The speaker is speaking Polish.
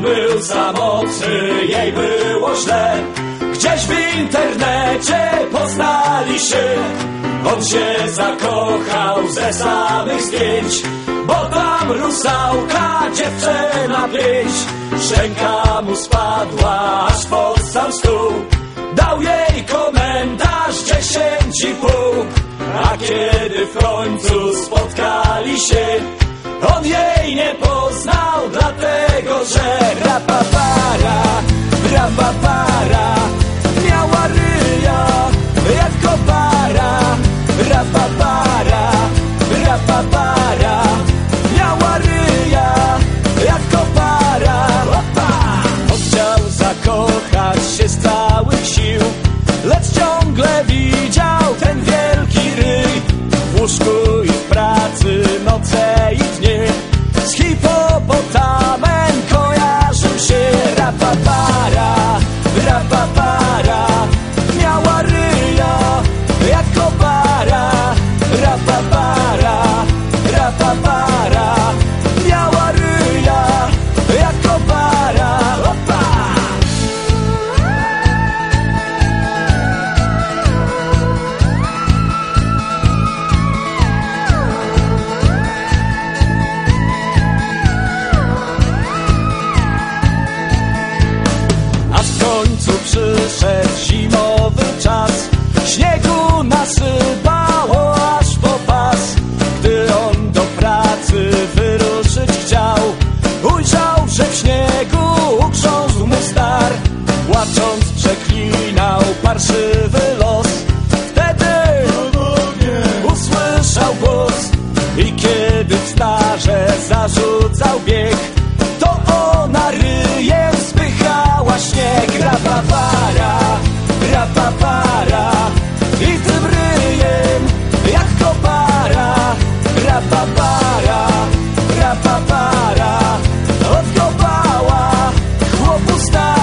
był samotny, jej było źle. Gdzieś w internecie poznali się. On się zakochał ze samych zdjęć, bo tam rusałka dziewczyna pięć. Szczęka mu spadła aż pod sam stół. Dał jej komentarz dziesięć i pół. A kiedy w końcu spotkali się, on jej nie poznał, dlatego że rapapara, rapapara, przyszedł zimowy czas. Śniegu nasypało aż po pas. Gdy on do pracy wyruszyć chciał Ujrzał, że w śniegu ugrzązł mu star. Płacząc przeklinał parszywy rapapara, rapapara Odkopała chłopu stara